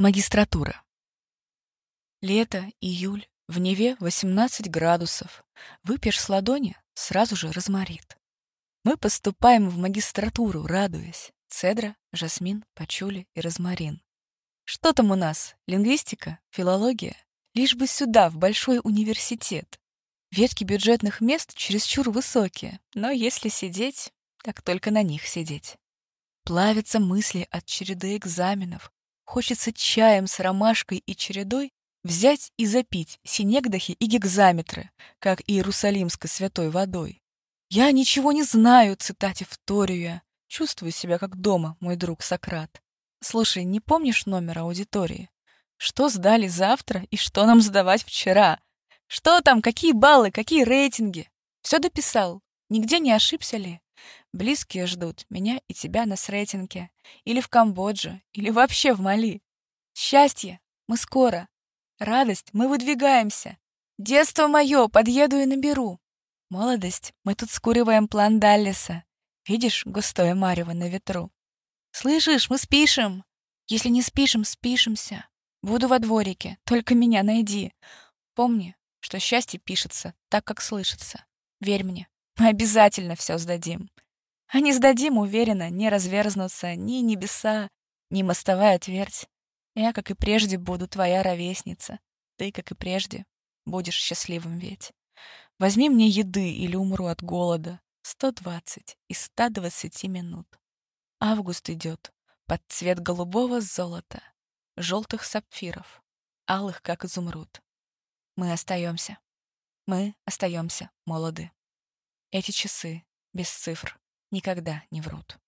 Магистратура. Лето, июль, в Неве 18 градусов. Выпьешь с ладони, сразу же разморит. Мы поступаем в магистратуру, радуясь. Цедра, жасмин, пачули и розмарин. Что там у нас? Лингвистика? Филология? Лишь бы сюда, в большой университет. Ветки бюджетных мест чересчур высокие, но если сидеть, так только на них сидеть. Плавятся мысли от череды экзаменов, Хочется чаем с ромашкой и чередой взять и запить синегдахи и гекзаметры, как иерусалимской святой водой. Я ничего не знаю, цитате вторию. Чувствую себя как дома, мой друг Сократ. Слушай, не помнишь номер аудитории? Что сдали завтра и что нам сдавать вчера? Что там, какие баллы, какие рейтинги? Все дописал. Нигде не ошибся ли? Близкие ждут меня и тебя на Сретенке, или в Камбодже, или вообще в Мали. Счастье, мы скоро. Радость, мы выдвигаемся. Детство мое, подъеду и наберу. Молодость, мы тут скуриваем план Даллеса. Видишь, густое марево на ветру. Слышишь, мы спишем. Если не спишем, спишемся. Буду во дворике, только меня найди. Помни, что счастье пишется так, как слышится. Верь мне, мы обязательно все сдадим. А не сдадим, уверенно, не разверзнутся ни небеса, ни мостовая твердь. Я, как и прежде, буду твоя ровесница. Ты, как и прежде, будешь счастливым ведь. Возьми мне еды или умру от голода. Сто двадцать из ста двадцати минут. Август идет под цвет голубого золота, желтых сапфиров, алых, как изумруд. Мы остаемся. Мы остаемся молоды. Эти часы без цифр никогда не врут.